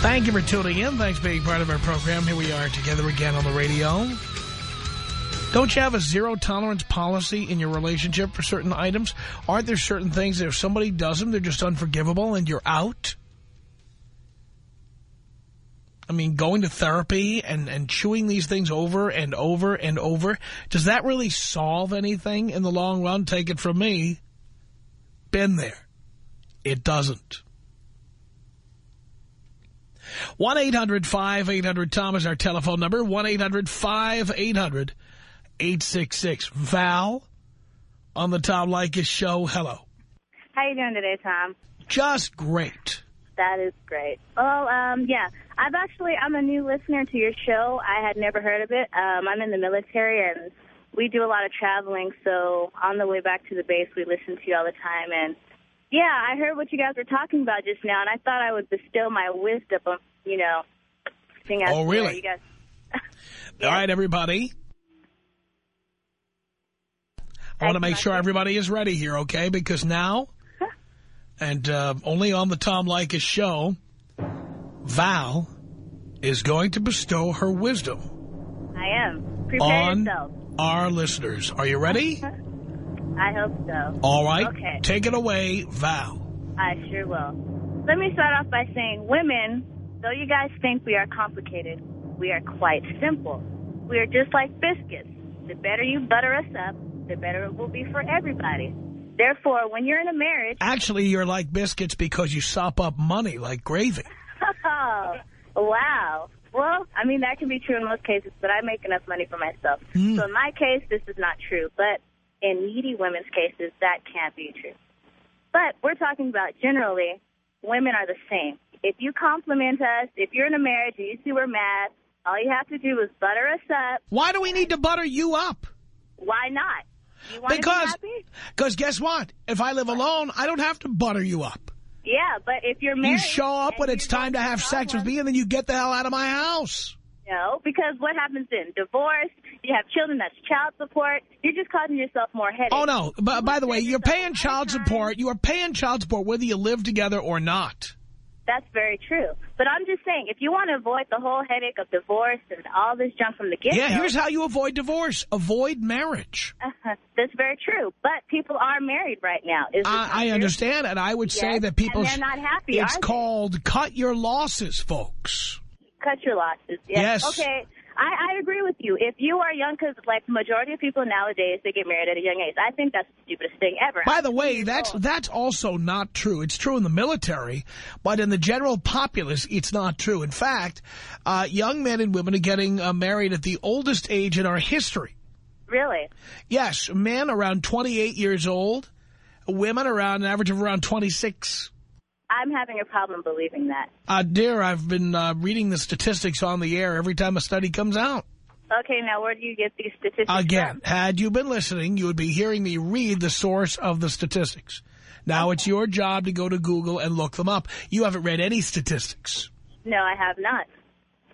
Thank you for tuning in. Thanks for being part of our program. Here we are together again on the radio. Don't you have a zero-tolerance policy in your relationship for certain items? Aren't there certain things that if somebody does them, they're just unforgivable and you're out? I mean, going to therapy and, and chewing these things over and over and over, does that really solve anything in the long run? Take it from me. Been there. It doesn't. 1-800-5800-TOM is our telephone number. 1-800-5800-866. Val on the Tom Leykis show. Hello. How are you doing today, Tom? Just great. That is great. Well, um, yeah, I've actually, I'm a new listener to your show. I had never heard of it. Um, I'm in the military, and we do a lot of traveling, so on the way back to the base, we listen to you all the time, and yeah, I heard what you guys were talking about just now, and I thought I would bestow my wisdom, on, you know, seeing as Oh, really? you guys. All right, everybody. I want to make sure everybody is ready here, okay? Because now, and uh, only on the Tom Leykis show, Val is going to bestow her wisdom I am. Prepare on yourself. our listeners. Are you ready? I hope so. All right. Okay. Take it away, Val. I sure will. Let me start off by saying women, though you guys think we are complicated, we are quite simple. We are just like biscuits. The better you butter us up, the better it will be for everybody. Therefore, when you're in a marriage... Actually, you're like biscuits because you sop up money like gravy. Oh, wow. Well, I mean, that can be true in most cases, but I make enough money for myself. Hmm. So in my case, this is not true. But in needy women's cases, that can't be true. But we're talking about generally, women are the same. If you compliment us, if you're in a marriage and you see we're mad, all you have to do is butter us up. Why do we need to butter you up? Why not? You want Because, to be happy? because guess what? If I live alone, I don't have to butter you up. Yeah, but if you're married... You show up when it's time to have sex with me, and then you get the hell out of my house. No, because what happens then? Divorce, you have children, that's child support. You're just causing yourself more headaches. Oh, no. But, by the way, you're paying child support. You are paying child support whether you live together or not. That's very true. But I'm just saying, if you want to avoid the whole headache of divorce and all this junk from the get-go... Yeah, here's how you avoid divorce. Avoid marriage. that's very true. But people are married right now. Isn't I, I understand, and I would say that people... And they're not happy, It's called cut your losses, folks. Cut your losses. Yes. Yes. Okay. I, I agree with you. If you are young, because like the majority of people nowadays, they get married at a young age. I think that's the stupidest thing ever. By the way, that's that's also not true. It's true in the military, but in the general populace, it's not true. In fact, uh, young men and women are getting uh, married at the oldest age in our history. Really? Yes, men around 28 years old, women around an average of around 26. I'm having a problem believing that. Uh, dear, I've been uh, reading the statistics on the air every time a study comes out. Okay, now where do you get these statistics Again, from? had you been listening, you would be hearing me read the source of the statistics. Now it's your job to go to Google and look them up. You haven't read any statistics. No, I have not.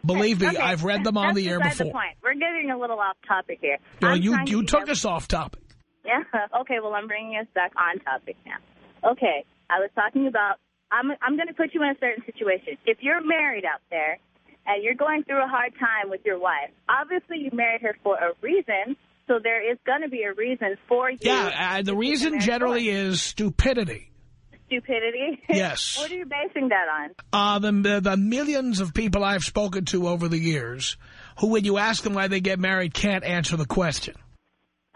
Believe me, Okay, I've read them on that's the air before. The point. We're getting a little off topic here. Well, I'm you trying to you took us off topic. Yeah. Okay. Well, I'm bringing us back on topic now. Okay. I was talking about. I'm. I'm going to put you in a certain situation. If you're married out there, and you're going through a hard time with your wife, obviously you married her for a reason. So there is going to be a reason for you. Yeah, uh, the reason generally is stupidity. Stupidity? Yes. what are you basing that on? Uh, the, the millions of people I've spoken to over the years who, when you ask them why they get married, can't answer the question.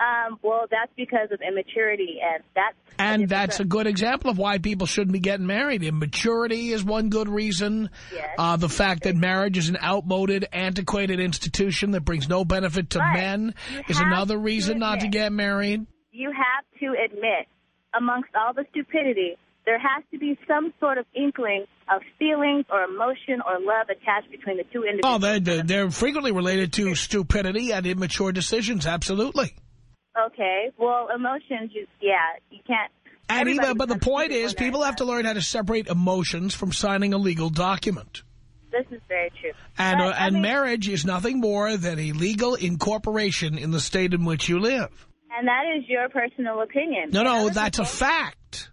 Um, well, that's because of immaturity, and that's... And that's a good example of why people shouldn't be getting married. Immaturity is one good reason. Yes. Uh, the fact that marriage is an outmoded, antiquated institution that brings no benefit to But men is another to reason not to get married. You have to admit, amongst all the stupidity, there has to be some sort of inkling of feelings or emotion or love attached between the two individuals. Oh, they're, they're, they're frequently related to stupidity and immature decisions, absolutely. Okay, well, emotions, you, yeah, you can't... And even, but the point is, people have to learn how to separate emotions from signing a legal document. This is very true. And, But, uh, and mean, marriage is nothing more than a legal incorporation in the state in which you live. And that is your personal opinion. No, no, that's a fact.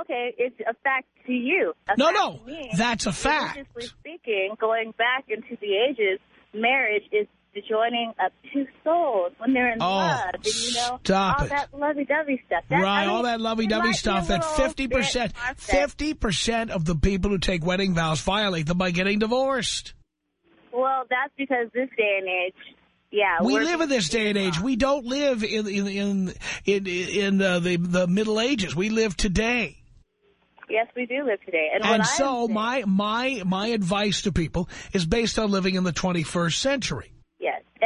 Okay, it's a fact to you. A No, no, me. that's a fact. Religiously speaking, going back into the ages, marriage is joining of two souls when they're in Oh, love. And, you know, stop all it. that lovey-dovey stuff. That, right, I mean, all that lovey-dovey stuff that 50%, 50% of the people who take wedding vows violate them by getting divorced. Well, that's because this day and age, yeah. We live in this day and age. We don't live in in in in, in uh, the the Middle Ages. We live today. Yes, we do live today. And, And so my my my advice to people is based on living in the 21st century.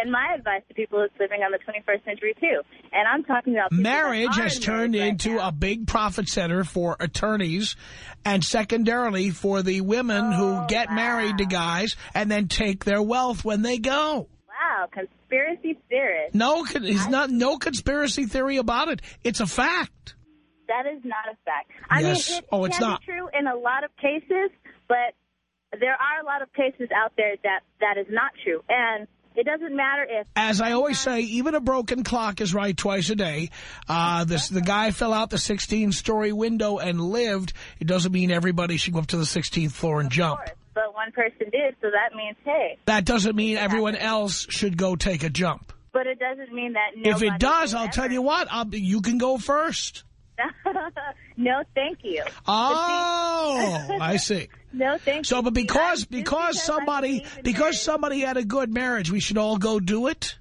And my advice to people is living on the 21st century, too. And I'm talking about... Marriage has turned right into now. a big profit center for attorneys and secondarily for the women who Oh, get married to guys and then take their wealth when they go. Wow, conspiracy theorist. No, it's not no conspiracy theory about it. It's a fact. That is not a fact. I Yes. mean, it Oh, it's can not. be true in a lot of cases, but there are a lot of cases out there that that is not true. And it doesn't matter if... As I always say, even a broken clock is right twice a day. Uh, this the guy fell out the 16-story window and lived. It doesn't mean everybody should go up to the 16th floor and jump. Of course, but one person did, so that means, hey. That doesn't mean everyone else should go take a jump. But it doesn't mean that If it does, I'll tell you what, I'll, you can go first. no, thank you. Oh, I see. No, thank So, you. So, but because just because somebody because somebody had a good marriage, we should all go do it.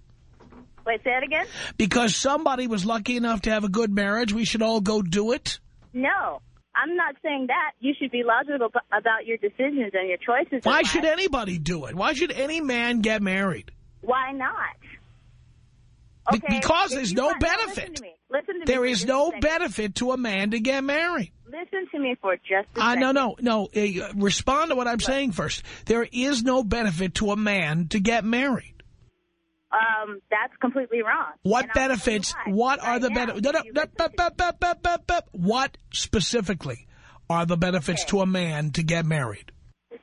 Wait, say that again? Because somebody was lucky enough to have a good marriage, we should all go do it. No, I'm not saying that. You should be logical about your decisions and your choices. Why should anybody do it? Why should any man get married? Why not? Okay, because there's no benefit. Listen to. Me. Is no second. benefit to a man to get married. Listen to me for just a Uh, second. no, no, no. Uh, respond to what I'm saying first. There is no benefit to a man to get married. Um, that's completely wrong. What And I'll tell you benefits? What are Right the benefits? No, no. What specifically are the benefits Okay. to a man to get married?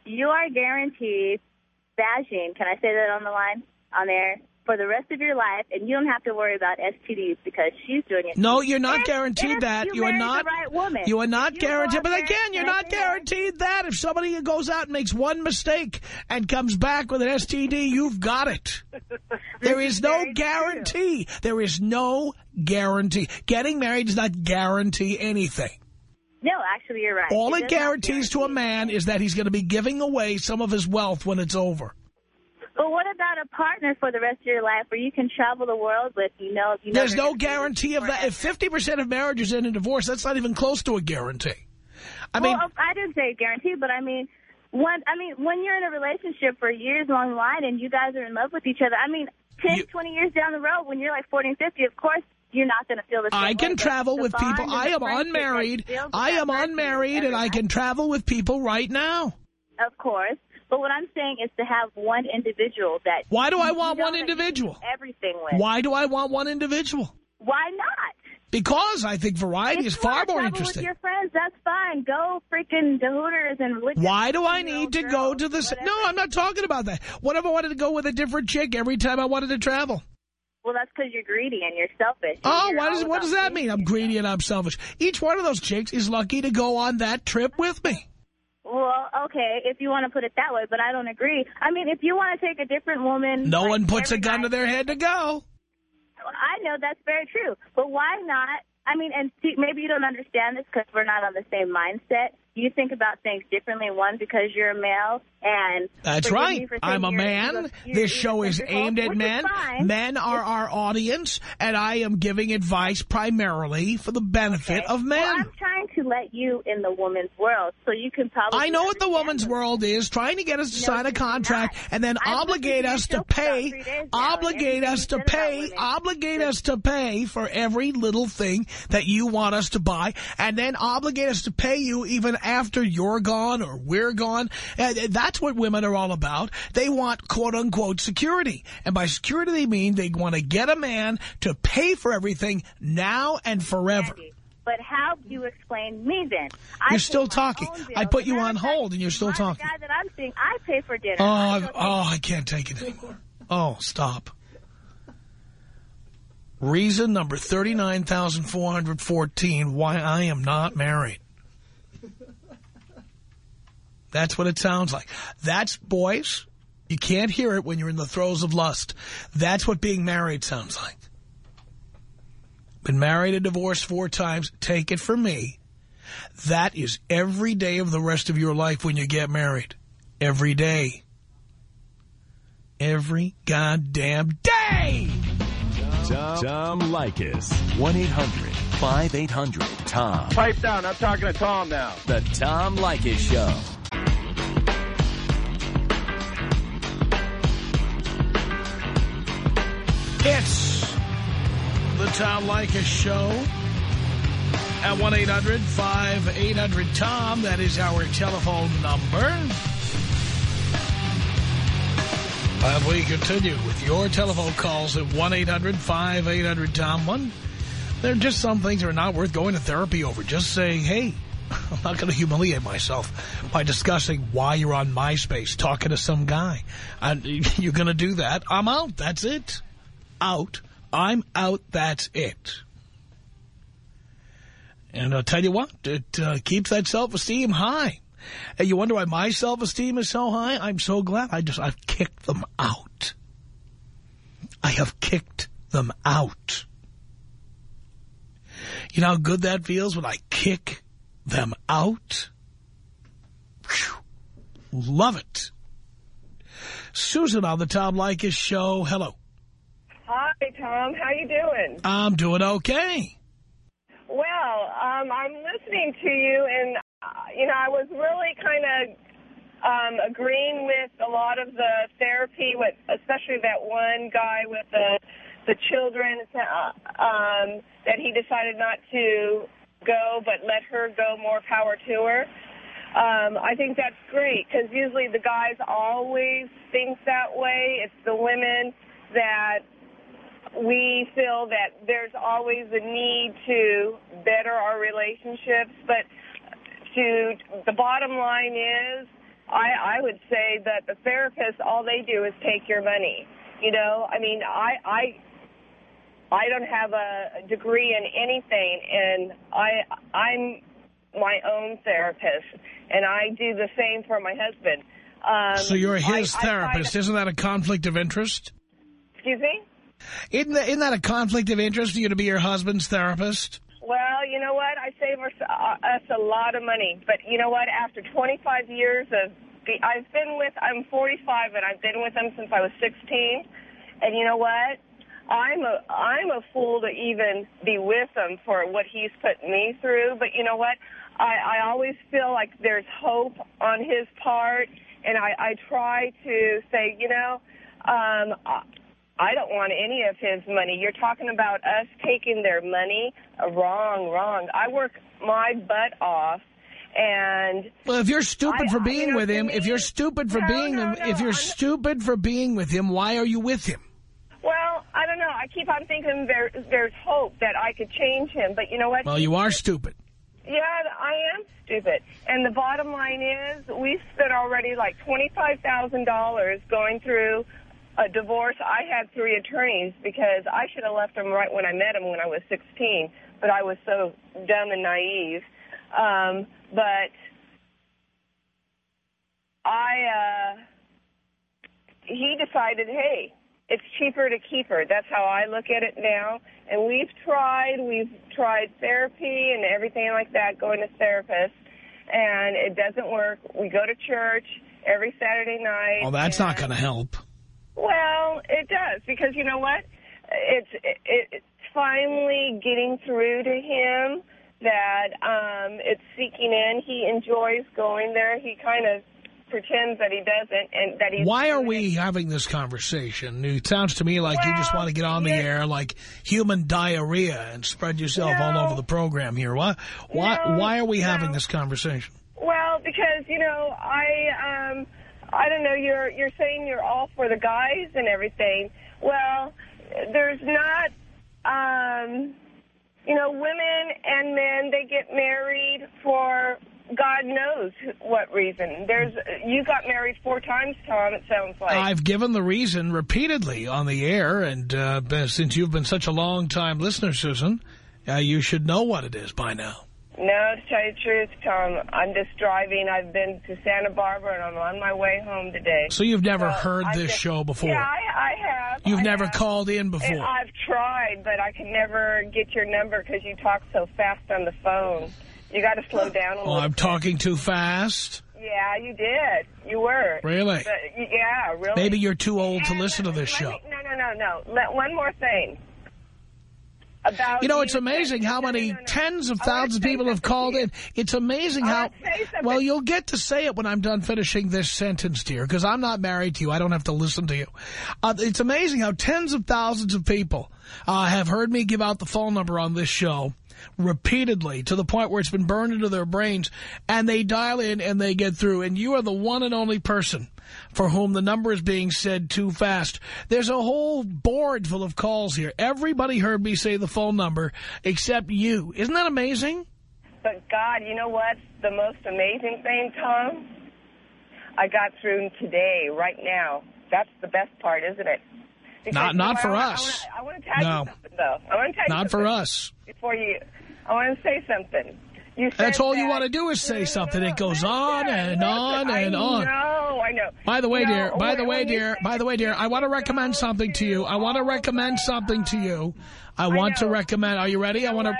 You are guaranteed badging. Can I say that on the line? On there? For the rest of your life, and you don't have to worry about STDs because she's doing it. No, you're not If- guaranteed if that. You, You are not. The right woman. You are not you guaranteed. But again, you're not guaranteed that. If somebody goes out and makes one mistake and comes back with an STD, you've got it. There is no very true. guarantee. There is no guarantee. Getting married does not guarantee anything. No, actually, you're right. All It it guarantees to a man is that he's going to be giving away some of his wealth when it's over. But what about a partner for the rest of your life where you can travel the world with? You know, if you There's no gonna be with guarantee of that. If 50% of marriages end in divorce, that's not even close to a guarantee. I mean, well, I didn't say guarantee, but I mean, when I mean when you're in a relationship for years along the line and you guys are in love with each other, I mean, 10, You- 20 years down the road when you're like 40 and 50, of course you're not going to feel the same I can but travel with people. I am unmarried. I am unmarried, and I can travel with people right now. Of course. But what I'm saying is to have one individual that Why do I want one individual? Everything with. Why do I want one individual? Why not? Because I think variety If is far more interesting. With your friends, that's fine. Go freaking to Hooters and Why do I need to go to the... No, I'm not talking about that. What if I wanted to go with a different chick every time I wanted to travel? Well, that's because you're greedy and you're selfish. Oh, You're is, what does that mean? I'm greedy and I'm selfish. Each one of those chicks is lucky to go on that trip with me. Well, okay, if you want to put it that way, but I don't agree. I mean, if you want to take a different woman... No like, one puts a gun to their head to go. I know that's very true, but why not I mean, and see, maybe you don't understand this because we're not on the same mindset. You think about things differently. One, because you're a male, and that's right. I'm a man. this show is aimed at men. Men are our audience, and I am giving advice primarily for the benefit okay. of men. Well, I'm trying to let you in the woman's world, so you can probably. I know what the woman's them. world is. Trying to get us to no, sign a contract and then I've obligate us to pay, obligate us to pay, obligate us to pay for every little thing that you want us to buy, and then obligate us to pay you even after you're gone or we're gone. And that's what women are all about. They want quote-unquote security. And by security, they mean they want to get a man to pay for everything now and forever. Andy, but how do you explain me then? You're still talking. I put you on hold and you're still talking. The guy that I'm seeing, I pay for dinner. Oh, I oh, I can't take it anymore. Oh, stop. Reason number 39,414 why I am not married. That's what it sounds like. That's, boys, you can't hear it when you're in the throes of lust. That's what being married sounds like. Been married and divorced four times. Take it from me. That is every day of the rest of your life when you get married. Every day. Every goddamn day! Tom, Tom Leykis. 1-800-5800-TOM. Pipe down. I'm talking to Tom now. The Tom Leykis Show. It's the Tom Leykis Show at 1-800-5800-TOM. That is our telephone number. And we continue with your telephone calls at 1-800-5800-TOM. One, there are just some things that are not worth going to therapy over. Just saying, hey, I'm not going to humiliate myself by discussing why you're on MySpace talking to some guy. And you're going to do that. I'm out. That's it out. I'm out. That's it. And I'll tell you what, it uh, keeps that self-esteem high. And you wonder why my self-esteem is so high? I'm so glad. I just, I've kicked them out. I have kicked them out. You know how good that feels when I kick them out? Whew. Love it. Susan on the Tom Leykis show. Hello. Hi, Tom. How you doing? I'm doing okay. Well, um, I'm listening to you, and, uh, you know, I was really kind of um, agreeing with a lot of the therapy, with especially that one guy with the the children, uh, um, that he decided not to go, but let her go. More power to her. Um, I think that's great because usually the guys always think that way. It's the women that we feel that there's always a need to better our relationships, but to the bottom line is, I, I would say that the therapists, all they do is take your money. You know, I mean, I, I, I don't have a degree in anything, and I, I'm my own therapist, and I do the same for my husband. Um, so you're his I, therapist. I Isn't that a conflict of interest? Excuse me? Isn't that, isn't that a conflict of interest for you to be your husband's therapist? Well, you know what? I save us, uh, us a lot of money. But you know what? After 25 years of, I've been with, I'm 45 and I've been with him since I was 16. And you know what? I'm a, I'm a fool to even be with him for what he's put me through. But you know what? I, I always feel like there's hope on his part. And I, I try to say, you know, um, I don't want any of his money. You're talking about us taking their money. Wrong, wrong. I work my butt off. And well, if you're stupid I, for being you know, with him, if you're stupid for no, being, no, no, if you're I'm stupid for being with him, why are you with him? Well, I don't know. I keep on thinking there, there's hope that I could change him, but you know what? Well, you are stupid. Yeah, I am stupid. And the bottom line is we've spent already like $25,000 going through a divorce, I had three attorneys because I should have left him right when I met him when I was 16, but I was so dumb and naive. Um, but I, uh, he decided, hey, it's cheaper to keep her. That's how I look at it now. And we've tried, we've tried therapy and everything like that, going to therapists, and it doesn't work. We go to church every Saturday night. Well, that's not going to help. Well, it does, because you know what? It's, it, it's finally getting through to him that um, it's seeking in. He enjoys going there. He kind of pretends that he doesn't and that he's... Why are we having this conversation? It sounds to me like well, you just want to get on the yeah. air like human diarrhea and spread yourself no. all over the program here. Why, why, no, why are we no. having this conversation? Well, because, you know, I, um, I don't know, you're, you're saying you're all for the guys and everything. Well, there's not, um, you know, women and men, they get married for God knows what reason. There's You got married four times, Tom, it sounds like. I've given the reason repeatedly on the air, and uh, since you've been such a long-time listener, Susan, uh, you should know what it is by now. No, to tell you the truth, Tom, I'm just driving. I've been to Santa Barbara, and I'm on my way home today. So you've never So heard I this just- show before? Yeah, I, I have. You've I never have. called in And before? I've tried, but I can never get your number because you talk so fast on the phone. You got to slow down a oh, little Oh, I'm bit. talking too fast? Yeah, you did. You were. Really? But, yeah, really. Maybe you're too old to listen to this let show. me- no, no, no, no. Let, one more thing. About You know, it's amazing how many no, no. tens of thousands of people have called in. It's amazing how... wanna say something. Well, you'll get to say it when I'm done finishing this sentence, dear, because I'm not married to you. I don't have to listen to you. Uh, it's amazing how tens of thousands of people uh, have heard me give out the phone number on this show repeatedly to the point where it's been burned into their brains, and they dial in and they get through. And you are the one and only person for whom the number is being said too fast. There's a whole board full of calls here. Everybody heard me say the phone number except you. Isn't that amazing? But God, you know what's the most amazing thing, Tom? I got through today, right now. That's the best part, isn't it? Because, Not- you know, not I for us. I want to tell No. you something, though. I want to tell you Not for us. Before you, I want to say something. You said That's all you want to do is say No, something. no, It goes on and on and I on. know, I know. By the way, know, dear, by the way, dear, by the way, dear, I want to recommend something to you. I want to recommend something to you. I want to recommend, are you ready? You I want to.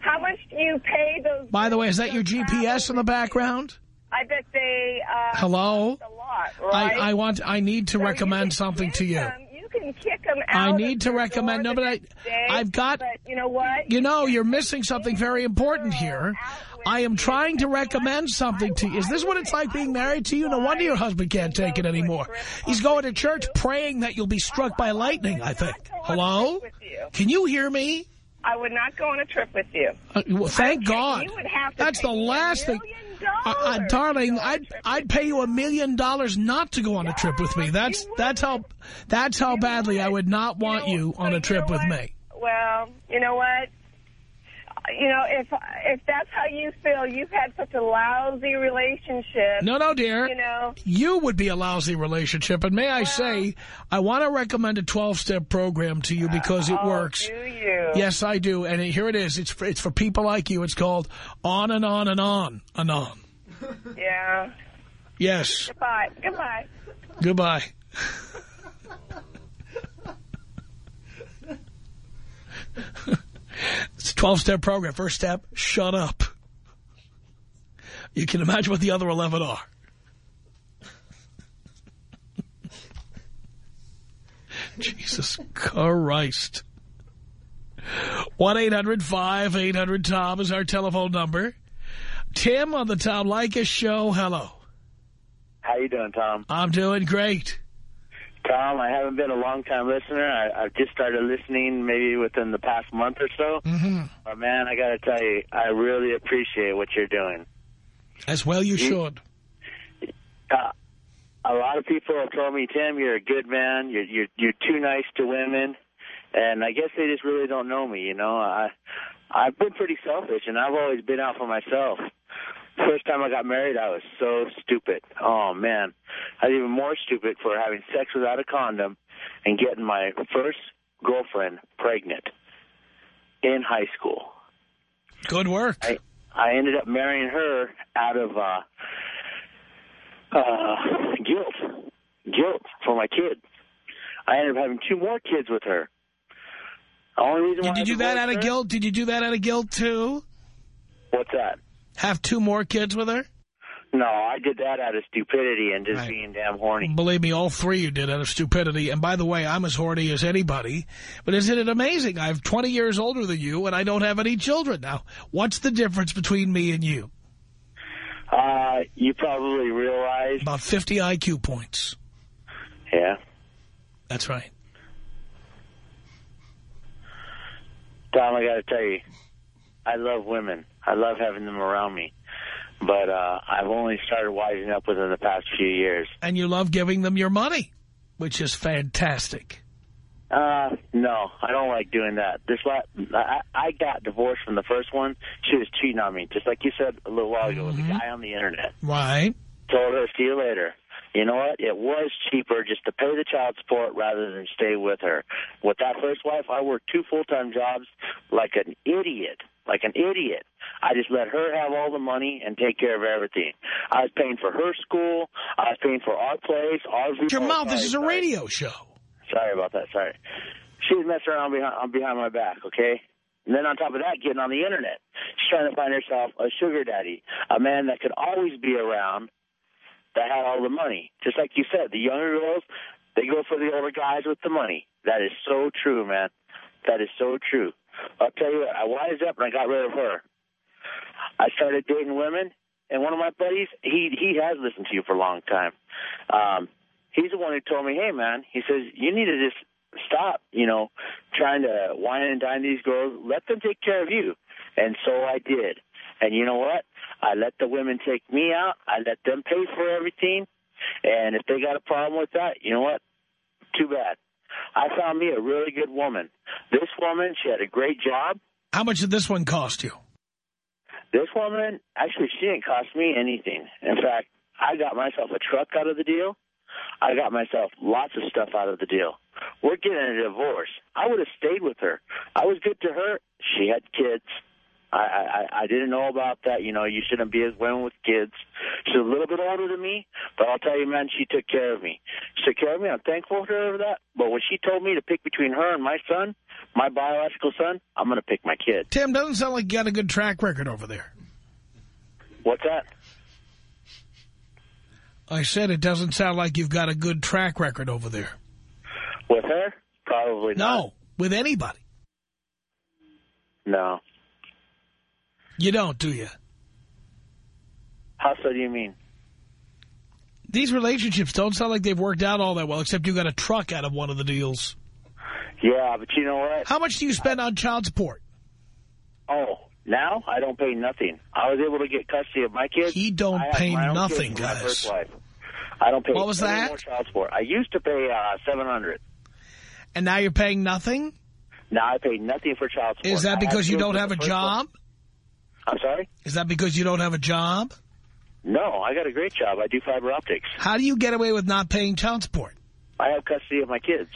How much do you pay those? by the way, is that your GPS in the background? I bet they. Uh, Hello? A lot, right? I, I want, I need to So recommend something to you. 'em. Can kick them I need to recommend- no, but I, day, I've got- But you know what? You know, you're missing something very important here. I am trying to recommend something to you. Is this what it's like being married to you? No wonder your husband can't take it anymore. He's going to church praying that you'll be struck by lightning, I think. Hello? Can you hear me? I would not go on a trip with you. Uh, well, thank God. you would have to That's the pay me a last thing. Uh, darling, to go on a I'd I'd pay you a million dollars not to go on a trip with me. That's that's how that's how badly I would not want you on a trip with me. Well, you know what? You know, if if that's how you feel, you've had such a lousy relationship. No, no, dear. You know, You would be a lousy relationship. And may I say, I want to recommend a 12-step program to you because it oh, works. do you? Yes, I do. And here it is. It's for, it's for people like you. It's called On and On and On and On. Yeah. Yes. Goodbye. Goodbye. Goodbye. it's a 12-step program. First step, shut up. You can imagine what the other 11 are. Jesus Christ. 1-800-5800-TOM is our telephone number. Tim on the Tom Leykis show. Hello. How you doing, Tom? I'm doing great. Tom, I haven't been a long-time listener. I, I've just started listening maybe within the past month or so. Mm-hmm. But, man, I got to tell you, I really appreciate what you're doing. As well you should. Uh, a lot of people have told me, Tim, you're a good man. You're, you're, you're too nice to women. And I guess they just really don't know me, you know. I, I've been pretty selfish, and I've always been out for myself. First time I got married, I was so stupid. Oh, man. I was even more stupid for having sex without a condom and getting my first girlfriend pregnant in high school. Good work. I I ended up marrying her out of uh uh guilt. Guilt for my kid. I ended up having two more kids with her. The only reason Did you do that out of her- guilt? Did you do that out of guilt, too? What's that? Have two more kids with her? No, I did that out of stupidity and just Right. being damn horny. Believe me, all three you did out of stupidity. And by the way, I'm as horny as anybody. But isn't it amazing? I'm 20 years older than you, and I don't have any children. Now, what's the difference between me and you? Uh, you probably realize, About 50 IQ points. yeah. That's right. Tom, I got to tell you, I love women. I love having them around me. But uh, I've only started wising up within the past few years. And you love giving them your money, which is fantastic. Uh, no, I don't like doing that. This la I, I got divorced from the first one. She was cheating on me, just like you said a little while ago with the guy on the internet. Right. Told her, see you later. You know what? It was cheaper just to pay the child support rather than stay with her. With that first wife, I worked two full-time jobs like an idiot, like an idiot. I just let her have all the money and take care of everything. I was paying for her school. I was paying for our place, our... Your mouth, this is a sorry. radio show. Sorry about that. Sorry. She was messing around behind, behind my back, okay? And then on top of that, getting on the internet. She's trying to find herself a sugar daddy, a man that could always be around that had all the money. Just like you said, the younger girls, they go for the older guys with the money. That is so true, man. That is so true. I'll tell you what, I wised up and I got rid of her. I started dating women, and one of my buddies, he he has listened to you for a long time. Um, he's the one who told me, hey, man, he says, you need to just stop, you know, trying to wine and dine these girls. Let them take care of you. And so I did. And you know what? I let the women take me out. I let them pay for everything. And if they got a problem with that, you know what? Too bad. I found me a really good woman. This woman, she had a great job. How much did this one cost you? This woman, actually, she didn't cost me anything. In fact, I got myself a truck out of the deal. I got myself lots of stuff out of the deal. We're getting a divorce. I would have stayed with her. I was good to her. She had kids. I, I I didn't know about that. You know, you shouldn't be as women with kids. She's a little bit older than me, but I'll tell you, man, she took care of me. She took care of me. I'm thankful to her for that. But when she told me to pick between her and my son, my biological son, I'm going to pick my kid. Tim, doesn't sound like you got a good track record over there. What's that? I said it doesn't sound like you've got a good track record over there. With her? Probably not. No, with anybody. No. You don't, do you? How so do you mean? These relationships don't sound like they've worked out all that well, except you got a truck out of one of the deals. Yeah, but you know what? How much do you spend on child support? Oh, now I don't pay nothing. I was able to get custody of my kids. He don't I pay nothing, guys. I don't pay What was that? more child support. I used to pay uh, 700 And now you're paying nothing? Now I pay nothing for child support. Is that because you don't have a job? one. I'm sorry? Is that because you don't have a job? No, I got a great job. I do fiber optics. How do you get away with not paying child support? I have custody of my kids.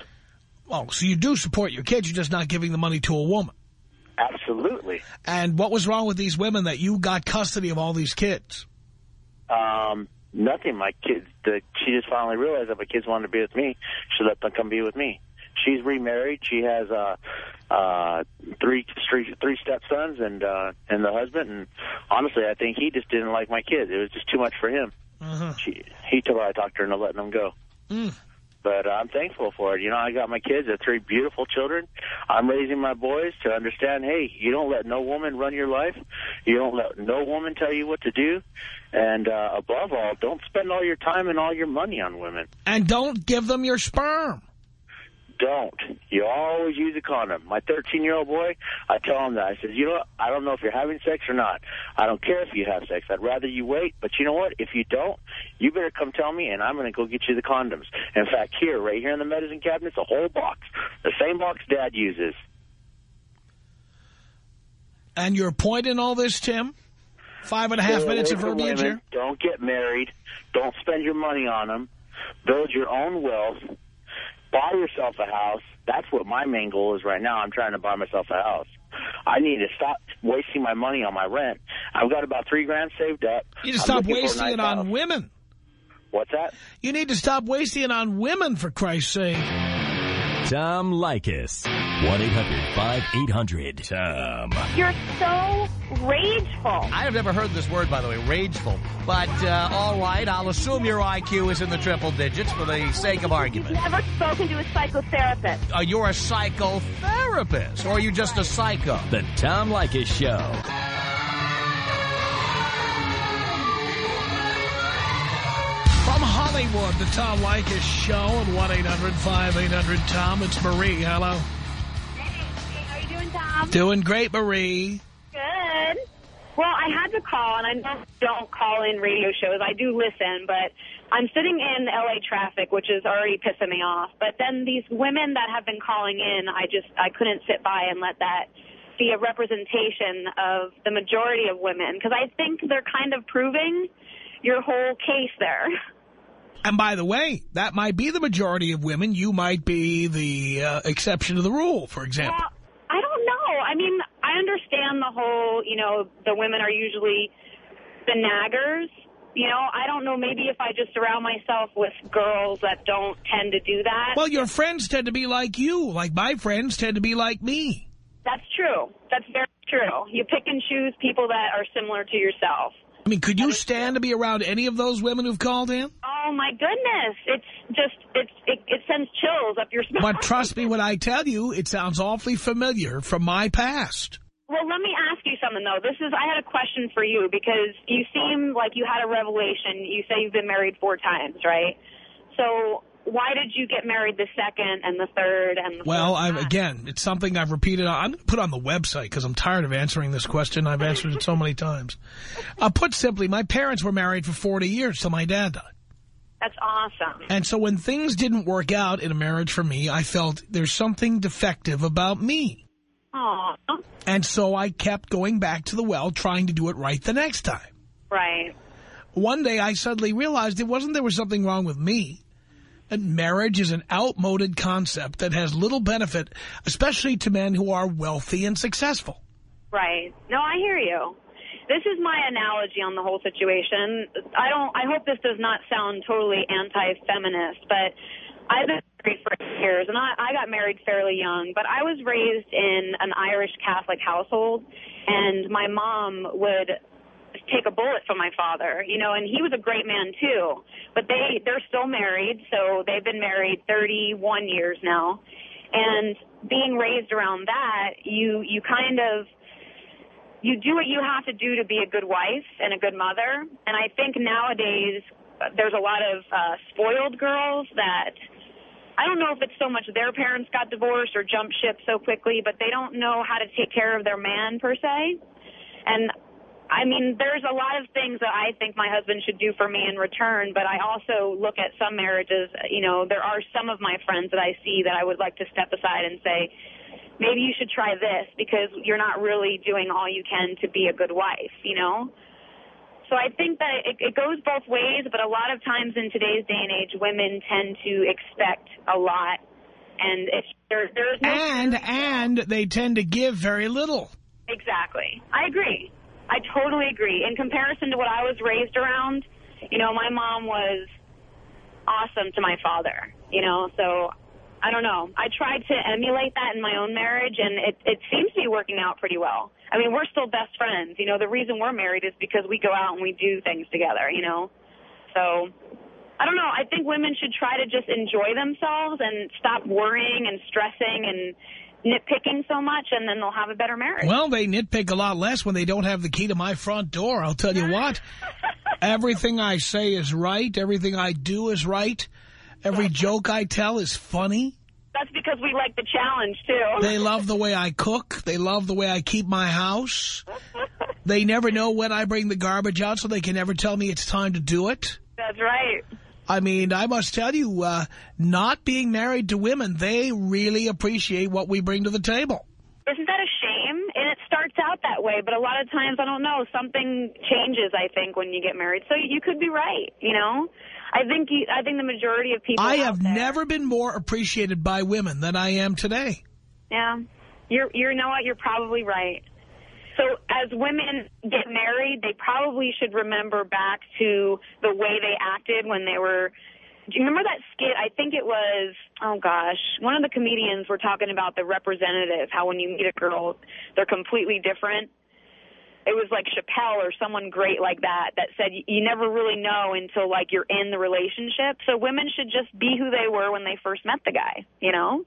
Oh, so you do support your kids, you're just not giving the money to a woman. Absolutely. And what was wrong with these women that you got custody of all these kids? Um, nothing. My kids, the, she just finally realized that my kids wanted to be with me. She let them come be with me. She's remarried. She has uh, uh, three, three, three stepsons and uh, and the husband. And honestly, I think he just didn't like my kids. It was just too much for him. Uh-huh. She, he told her I talked her into letting them go. Mm. But uh, I'm thankful for it. You know, I got my kids, they're three beautiful children. I'm raising my boys to understand, hey, you don't let no woman run your life. You don't let no woman tell you what to do. And uh, above all, don't spend all your time and all your money on women. And don't give them your sperm. Don't. You always use a condom. My 13-year-old boy, I tell him that. I says, you know what? I don't know if you're having sex or not. I don't care if you have sex. I'd rather you wait. But you know what? If you don't, you better come tell me, and I'm going to go get you the condoms. In fact, here, right here in the medicine cabinet, it's a whole box. The same box Dad uses. And your point in all this, Tim? Five and a half Stay minutes of verbiage here? Don't get married. Don't spend your money on them. Build your own wealth. Buy yourself a house. That's what my main goal is right now. I'm trying to buy myself a house. I need to stop wasting my money on my rent. I've got about three grand saved up. You need to I'm stop looking for a wasting it on house. women. What's that? You need to stop wasting it on women, for Christ's sake. Tom Leykis. 1-800-5800-TOM. You're so rageful. I have never heard this word, by the way, rageful. But, uh, all right, I'll assume your IQ is in the triple digits for the sake of argument. You've never spoken to a psychotherapist. Uh, you're a psychotherapist, or are you just a psycho? The Tom Leykis Show. From Hollywood, the Tom Leykis Show at 1-800-5800-TOM. It's Marie. Hello. How are you doing, Tom? Doing great, Marie. Good. Well, I had to call, and I don't call in radio shows. I do listen, but I'm sitting in L.A. traffic, which is already pissing me off. But then these women that have been calling in, I just I couldn't sit by and let that be a representation of the majority of women because I think they're kind of proving your whole case there. And by the way, that might be the majority of women. You might be the uh, exception to the rule, for example. Well, I. I mean, I understand the whole, you know, the women are usually the naggers. You know, I don't know, maybe if I just surround myself with girls that don't tend to do that. Well, your friends tend to be like you, like my friends tend to be like me. That's true. That's very true. You pick and choose people that are similar to yourself. I mean, could you stand to be around any of those women who've called in? Oh, my goodness. It's just, it's it, it sends chills up your spine. But trust me when I tell you, it sounds awfully familiar from my past. Well, let me ask you something, though. This is, I had a question for you because you seem like you had a revelation. You say you've been married four times, right? So why did you get married the second and the third and the Well, fourth I've, again, it's something I've repeated. I'm going to put on the website because I'm tired of answering this question. I've answered it so many times. Uh, put simply, my parents were married for 40 years till my dad died. That's awesome. And so when things didn't work out in a marriage for me, I felt there's something defective about me. Aw, And so I kept going back to the well, trying to do it right the next time. right. One day I suddenly realized it wasn't there was something wrong with me. And marriage is an outmoded concept that has little benefit, especially to men who are wealthy and successful. Right. No, I hear you. This is my analogy on the whole situation. I don't. I hope this does not sound totally anti-feminist, but I've been married for years, and I, I got married fairly young. But I was raised in an Irish Catholic household, and my mom would take a bullet for my father, you know, and he was a great man too. But they they're still married, so they've been married 31 years now. And being raised around that, you you kind of you do what you have to do to be a good wife and a good mother. And I think nowadays uh, there's a lot of uh, spoiled girls that I don't know if it's so much their parents got divorced or jumped ship so quickly, but they don't know how to take care of their man per se. And I mean, there's a lot of things that I think my husband should do for me in return, but I also look at some marriages, you know, there are some of my friends that I see that I would like to step aside and say, maybe you should try this because you're not really doing all you can to be a good wife, you know? So I think that it, it goes both ways, but a lot of times in today's day and age, women tend to expect a lot, and it's, there, there's no... And, and they tend to give very little. Exactly. I agree. I totally agree. In comparison to what I was raised around, you know, my mom was awesome to my father, you know, so I don't know. I tried to emulate that in my own marriage, and it, it seems to be working out pretty well. I mean, we're still best friends. You know, the reason we're married is because we go out and we do things together, you know. So, I don't know. I think women should try to just enjoy themselves and stop worrying and stressing and nitpicking so much, and then they'll have a better marriage. Well, they nitpick a lot less when they don't have the key to my front door. I'll tell you what. Everything I say is right. Everything I do is right. Every joke I tell is funny. That's because we like the challenge, too. They love the way I cook. They love the way I keep my house. They never know when I bring the garbage out, so they can never tell me it's time to do it. That's right. I mean, I must tell you, uh, not being married to women, they really appreciate what we bring to the table. Isn't that a shame? And it starts out that way, but a lot of times, I don't know, something changes, I think, when you get married. So you could be right, you know? I think you, I think the majority of people I have there- never been more appreciated by women than I am today. Yeah. You're, you know what? You're probably right. So as women get married, they probably should remember back to the way they acted when they were do you remember that skit? I think it was, oh gosh, one of the comedians were talking about the representative, how when you meet a girl, they're completely different. It was like Chappelle or someone great like that that said you never really know until like you're in the relationship. So women should just be who they were when they first met the guy, you know?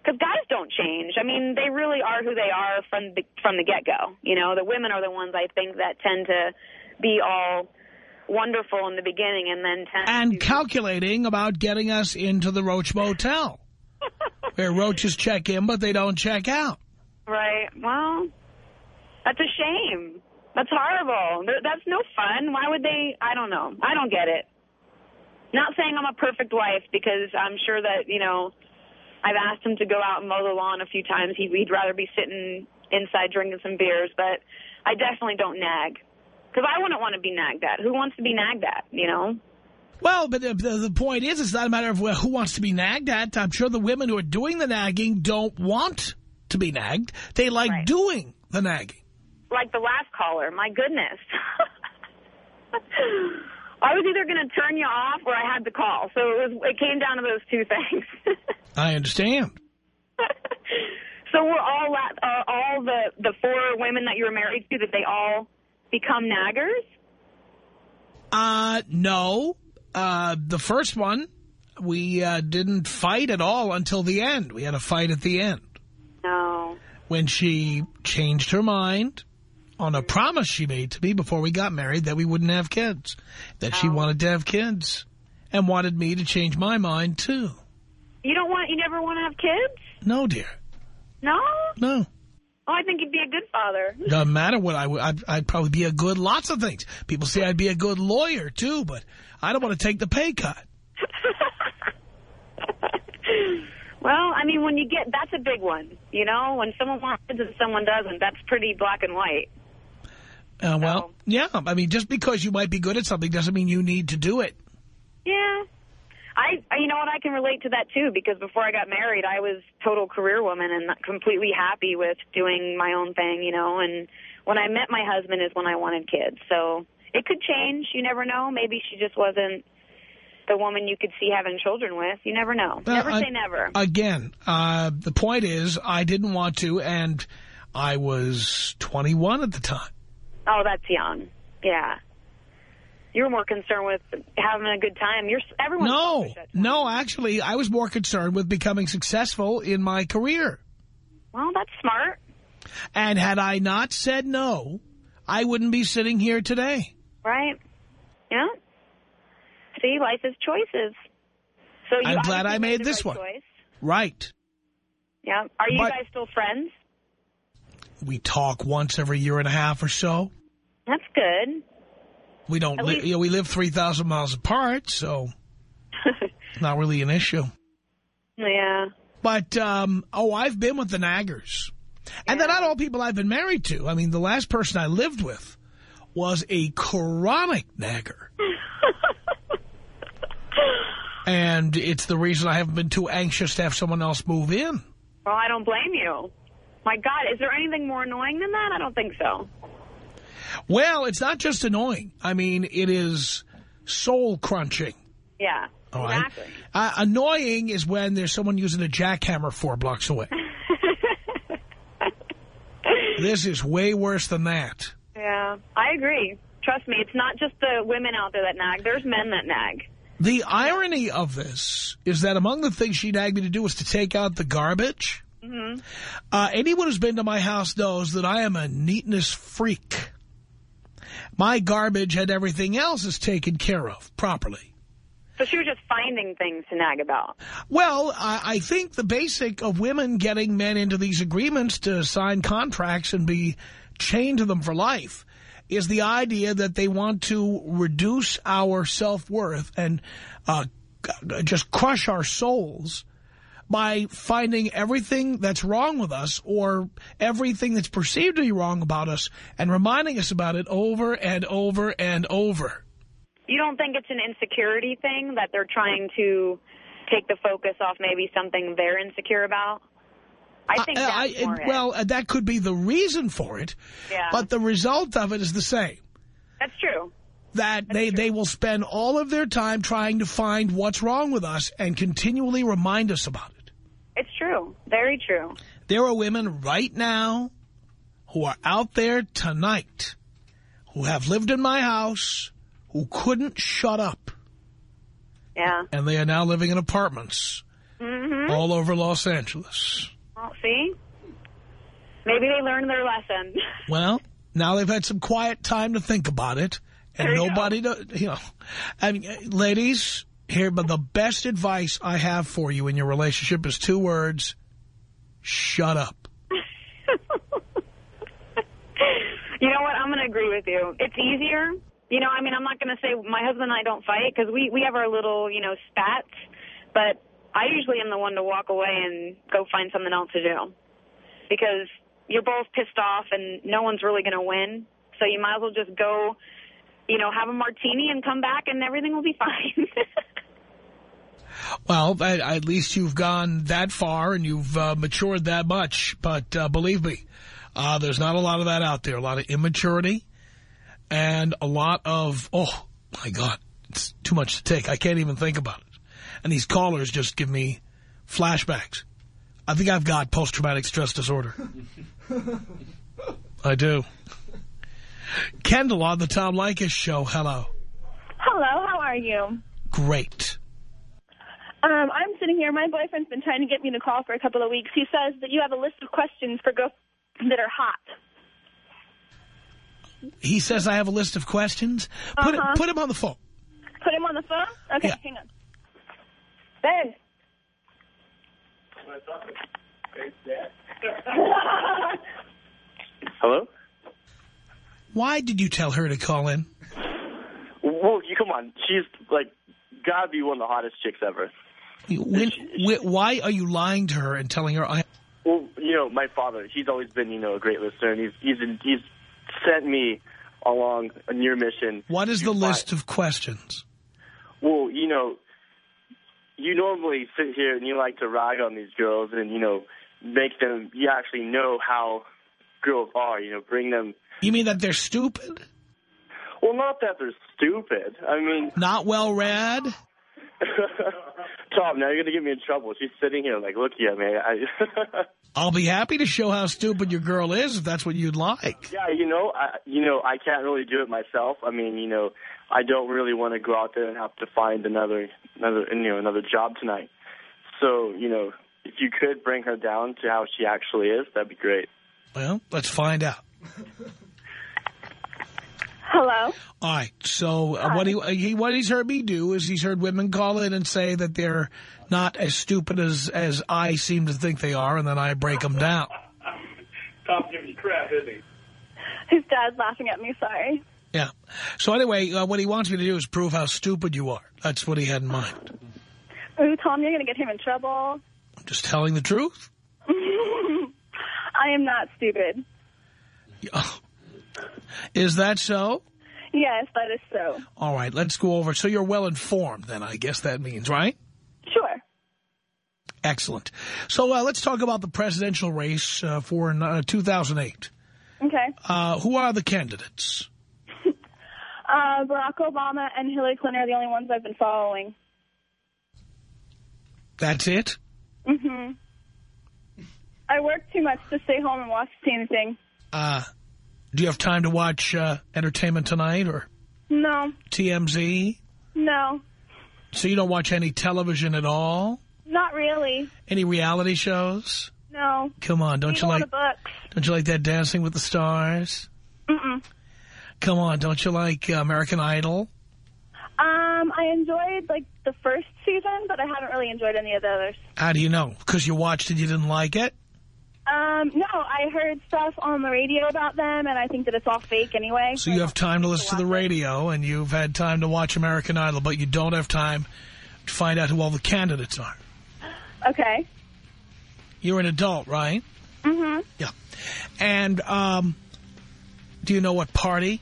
Because guys don't change. I mean, they really are who they are from the from the get go. You know, the women are the ones I think that tend to be all wonderful in the beginning and then tend And calculating about getting us into the Roach Motel. where roaches check in, but they don't check out. Right. Well, that's a shame. That's horrible. That's no fun. Why would they? I don't know. I don't get it. Not saying I'm a perfect wife because I'm sure that, you know, I've asked him to go out and mow the lawn a few times. He'd, he'd rather be sitting inside drinking some beers, but I definitely don't nag. Because I wouldn't want to be nagged at. Who wants to be nagged at, you know? Well, but the, the, the point is, it's not a matter of who wants to be nagged at. I'm sure the women who are doing the nagging don't want to be nagged. They like Right. doing the nagging. Like the last caller. My goodness. I was either going to turn you off or I had to call. So it was. It came down to those two things. I understand. so we're all uh, all the the four women that you were married to. That they all become naggers. Uh, no. Uh, the first one, we uh, didn't fight at all until the end. We had a fight at the end No. when she changed her mind on a promise she made to me before we got married that we wouldn't have kids, that she Oh. wanted to have kids and wanted me to change my mind, too. You don't want. You never want to have kids. No, dear. No. No. Oh, I think you'd be a good father. Doesn't matter what I would. I'd, I'd probably be a good lots of things. People say I'd be a good lawyer, too, but I don't want to take the pay cut. well, I mean, when you get that's a big one. You know, when someone wants kids and someone doesn't, that's pretty black and white. Uh, well, No. yeah. I mean, just because you might be good at something doesn't mean you need to do it. Yeah. I, I- you know what, I can relate to that too because before I got married, I was total career woman and not completely happy with doing my own thing, you know, and when I met my husband is when I wanted kids. So it could change. You never know. Maybe she just wasn't the woman you could see having children with. You never know. Well, never I- say never. Again, uh, the point is I didn't want to, and I was 21 at the time. Oh, that's young. Yeah. You're more concerned with having a good time. You're everyone's No, selfish at times. no, actually, I was more concerned with becoming successful in my career. Well, that's smart. And had I not said no, I wouldn't be sitting here today. Right? Yeah. See, life is choices. So you I'm glad I made the this right one. Choice. Right. Yeah. Are you But- guys still friends? We talk once every year and a half or so. That's good. We don't At li least- you know, we live 3,000 miles apart, so not really an issue. yeah. But, um, oh, I've been with the naggers. And they're not all people I've been married to. I mean, the last person I lived with was a chronic nagger. and it's the reason I haven't been too anxious to have someone else move in. Well, I don't blame you. My God, is there anything more annoying than that? I don't think so. Well, it's not just annoying. I mean, it is soul-crunching. Yeah. All right? exactly. Uh, annoying is when there's someone using a jackhammer four blocks away. this is way worse than that. yeah. I agree. Trust me, it's not just the women out there that nag. There's men that nag. The irony of this is that among the things she nagged me to do was to take out the garbage. Mm-hmm. Uh, anyone who's been to my house knows that I am a neatness freak. My garbage and everything else is taken care of properly. So she was just finding things to nag about. Well, I, I think the basic of women getting men into these agreements to sign contracts and be chained to them for life is the idea that they want to reduce our self-worth and uh, just crush our souls by finding everything that's wrong with us or everything that's perceived to be wrong about us and reminding us about it over and over and over. You don't think it's an insecurity thing that they're trying to take the focus off maybe something they're insecure about? I think that's I- more it. well, uh, that could be the reason for it, Yeah. but the result of it is the same. That's true. that they, they will spend all of their time trying to find what's wrong with us and continually remind us about it. True. Very true. There are women right now who are out there tonight who have lived in my house who couldn't shut up. Yeah. And they are now living in apartments Mm-hmm. all over Los Angeles. Well, see? Maybe they learned their lesson. Well, now they've had some quiet time to think about it. And nobody, to, you know, I mean, ladies, here, but the best advice I have for you in your relationship is two words, shut up. you know what? I'm going to agree with you. It's easier. You know, I mean, I'm not going to say my husband and I don't fight because we, we have our little, you know, spats. But I usually am the one to walk away and go find something else to do. Because you're both pissed off and no one's really going to win. So you might as well just go, you know, have a martini and come back and everything will be fine. Well, at, at least you've gone that far and you've uh, matured that much. But uh, believe me, uh, there's not a lot of that out there. A lot of immaturity and a lot of, oh, my God, it's too much to take. I can't even think about it. And these callers just give me flashbacks. I think I've got post-traumatic stress disorder. I do. Kendall on the Tom Leykis show. Hello. Hello, how are you? Great. Um, I'm sitting here. My boyfriend's been trying to get me to call for a couple of weeks. He says that you have a list of questions for girls that are hot. He says I have a list of questions. Put, it, Uh-huh. put him on the phone. Put him on the phone? Okay, Yeah. hang on. Ben. Hello? Why did you tell her to call in? Well, you come on. She's, like, gotta be one of the hottest chicks ever. When, wh- why are you lying to her and telling her I... Well, you know, my father, he's always been, you know, a great listener, and he's he's he's sent me along on your mission. What is the find- list of questions? Well, you know, you normally sit here and you like to rag on these girls and, you know, make them, you actually know how girls are, you know, bring them, You mean that they're stupid? well, not that they're stupid. I mean, Not well read? Tom, now you're going to get me in trouble. She's sitting here like, look here, man. I, I'll be happy to show how stupid your girl is if that's what you'd like. yeah, you know, I, you know, I can't really do it myself. I mean, you know, I don't really want to go out there and have to find another, another, you know, another job tonight. So, you know, if you could bring her down to how she actually is, that'd be great. Well, let's find out. Hello? All right, so uh, what, he, uh, he, what he's heard me do is he's heard women call in and say that they're not as stupid as, as I seem to think they are, and then I break them down. Tom's giving you crap, isn't he? His dad's laughing at me, sorry. Yeah. So anyway, uh, what he wants me to do is prove how stupid you are. That's what he had in mind. Ooh, Tom, you're going to get him in trouble. I'm just telling the truth. I am not stupid. Is that so? Yes, that is so. All right, let's go over. So you're well informed, then I guess that means, right? Sure. Excellent. So uh, let's talk about the presidential race uh, for uh, 2008. Okay. Uh, who are the candidates? Uh, Barack Obama and Hillary Clinton are the only ones I've been following. That's it? hmm I work too much to stay home and watch anything. Uh, do you have time to watch uh, Entertainment Tonight or No, TMZ? no, So you don't watch any television at all? not really. Any reality shows? No. Come on, don't Read you like books. don't you like that Dancing with the Stars? Mm-mm. Come on, don't you like uh, American Idol? Um, I enjoyed like the first season, but I haven't really enjoyed any of the others. How do you know? Because you watched it, you didn't like it? Um, no, I heard stuff on the radio about them, and I think that it's all fake anyway. So you have time to listen to the radio, and you've had time to watch American Idol, but you don't have time to find out who all the candidates are. Okay. You're an adult, right? Mm-hmm. Yeah. And um, do you know what party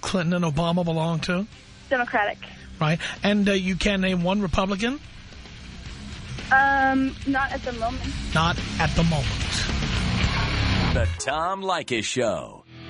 Clinton and Obama belong to? Democratic. Right. And uh, you can't name one Republican? Um, not at the moment. Not at the moment. The Tom Leykis Show.